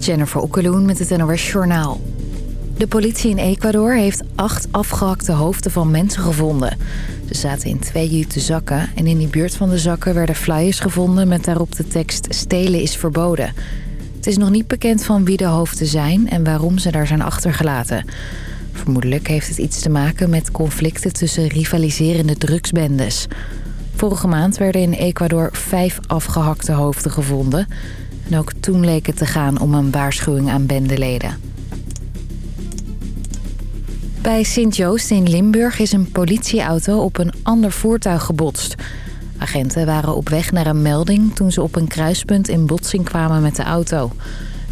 Jennifer Okkeloen met het NOS Journaal. De politie in Ecuador heeft acht afgehakte hoofden van mensen gevonden. Ze zaten in twee jute zakken en in die buurt van de zakken werden flyers gevonden... met daarop de tekst stelen is verboden. Het is nog niet bekend van wie de hoofden zijn en waarom ze daar zijn achtergelaten. Vermoedelijk heeft het iets te maken met conflicten tussen rivaliserende drugsbendes. Vorige maand werden in Ecuador vijf afgehakte hoofden gevonden... Ook toen leek het te gaan om een waarschuwing aan bendeleden. Bij Sint-Joost in Limburg is een politieauto op een ander voertuig gebotst. Agenten waren op weg naar een melding toen ze op een kruispunt in botsing kwamen met de auto.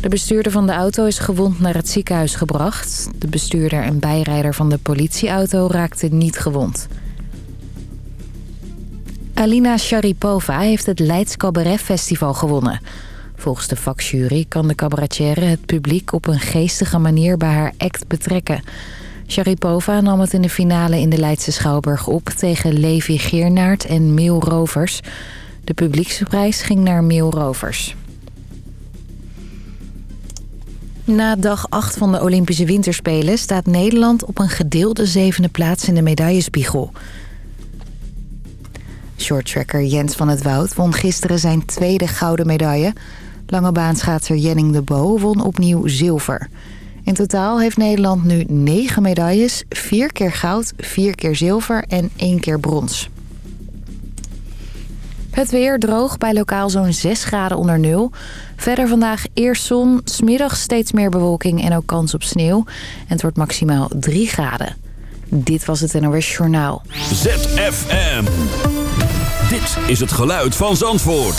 De bestuurder van de auto is gewond naar het ziekenhuis gebracht. De bestuurder en bijrijder van de politieauto raakten niet gewond. Alina Sharipova heeft het Leids Cabaret Festival gewonnen. Volgens de vakjury kan de cabaretière het publiek op een geestige manier bij haar act betrekken. Sharipova nam het in de finale in de Leidse Schouwburg op tegen Levi Geernaert en Meel Rovers. De publieksprijs ging naar Meel Rovers. Na dag 8 van de Olympische Winterspelen staat Nederland op een gedeelde zevende plaats in de medaillespiegel. Shorttracker Jens van het Woud won gisteren zijn tweede gouden medaille. Langebaanschaatser Jenning de Bo won opnieuw zilver. In totaal heeft Nederland nu negen medailles, vier keer goud, vier keer zilver en één keer brons. Het weer droog bij lokaal zo'n 6 graden onder nul. Verder vandaag eerst zon, smiddag steeds meer bewolking en ook kans op sneeuw. En het wordt maximaal 3 graden. Dit was het NOS Journaal. ZFM. Dit is het geluid van Zandvoort.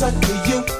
sucker you.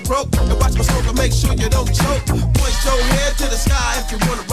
For broke. And watch my smoke and make sure you don't choke. Point your head to the sky if you wanna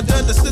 blood this.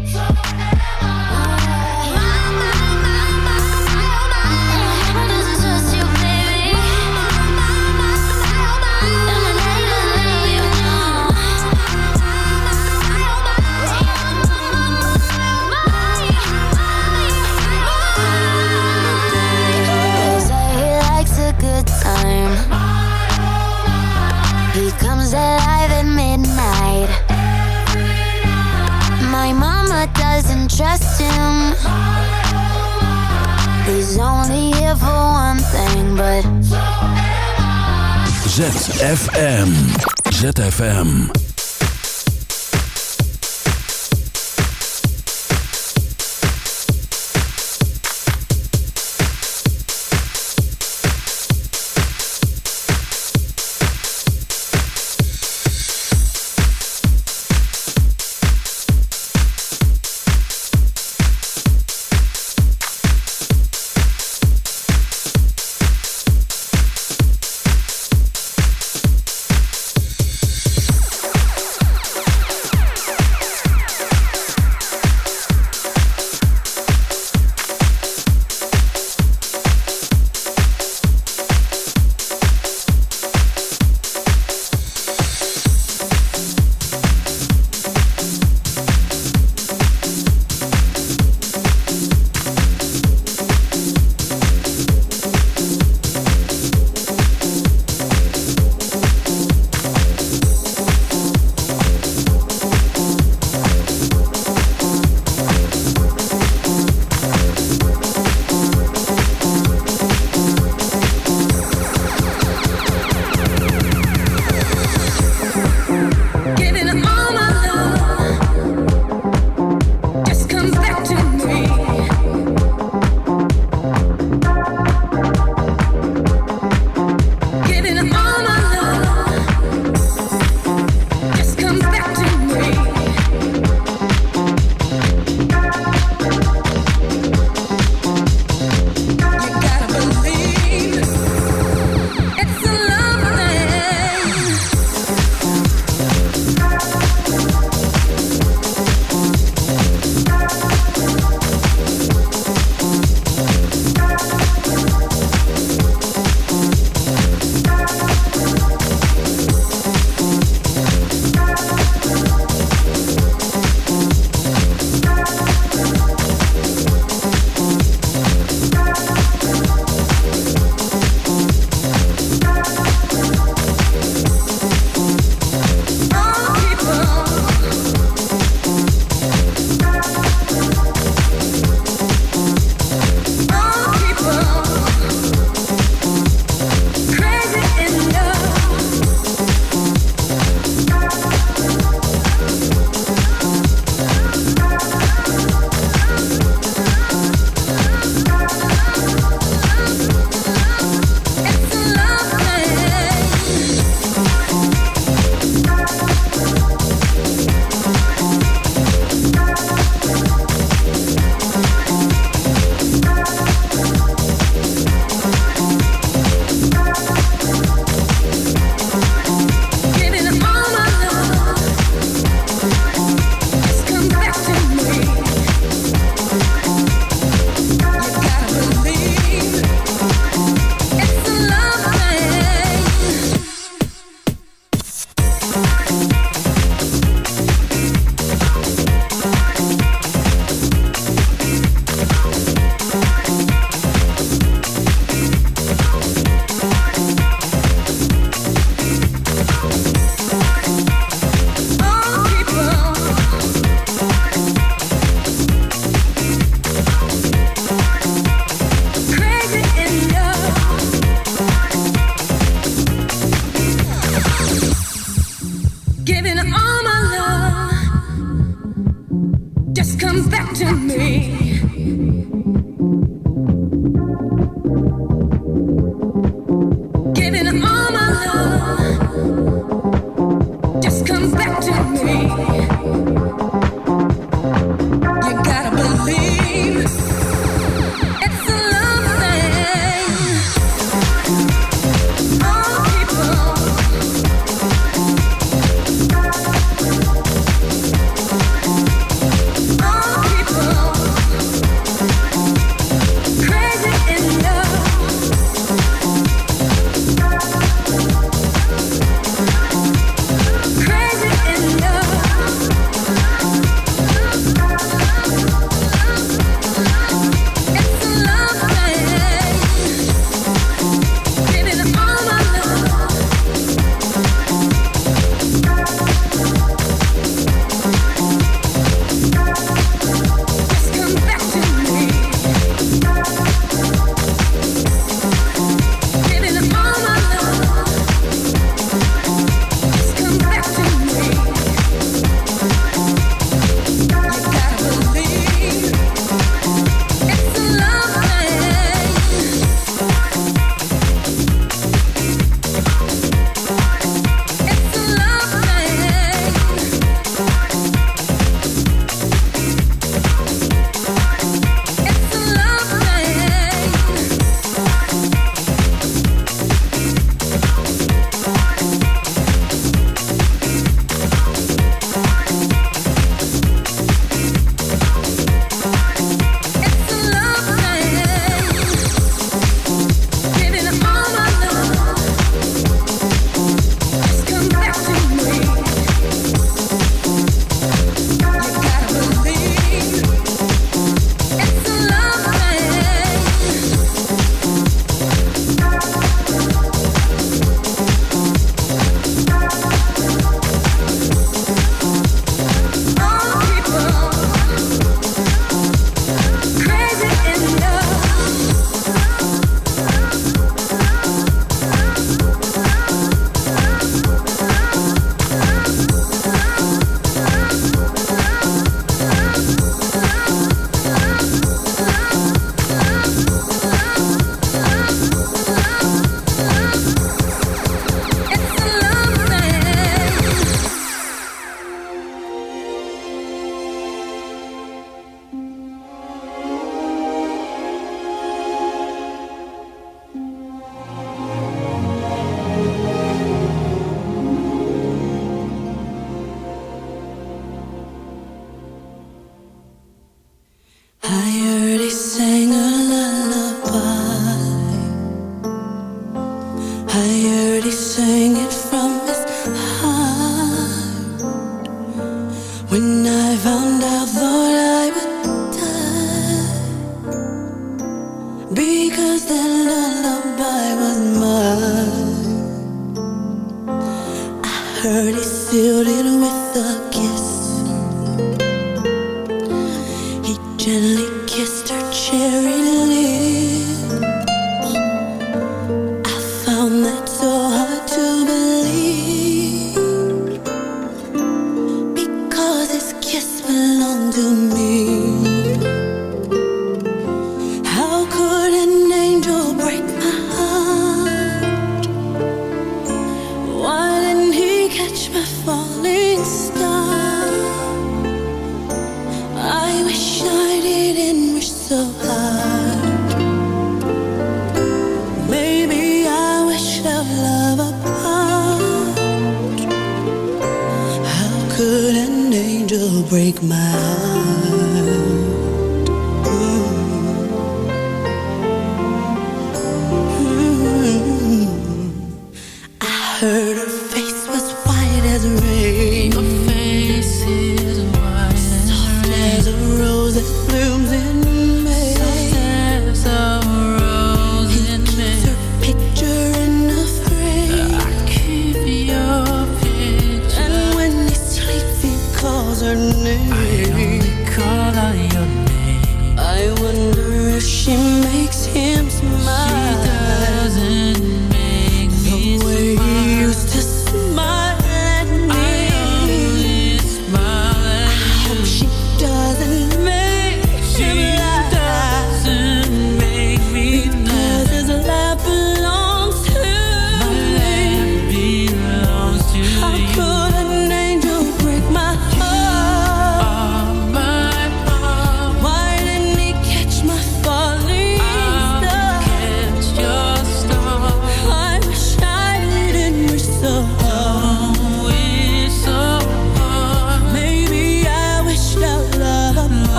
trust him. He's only here for one thing, but so am I. ZFM. ZFM.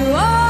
You are.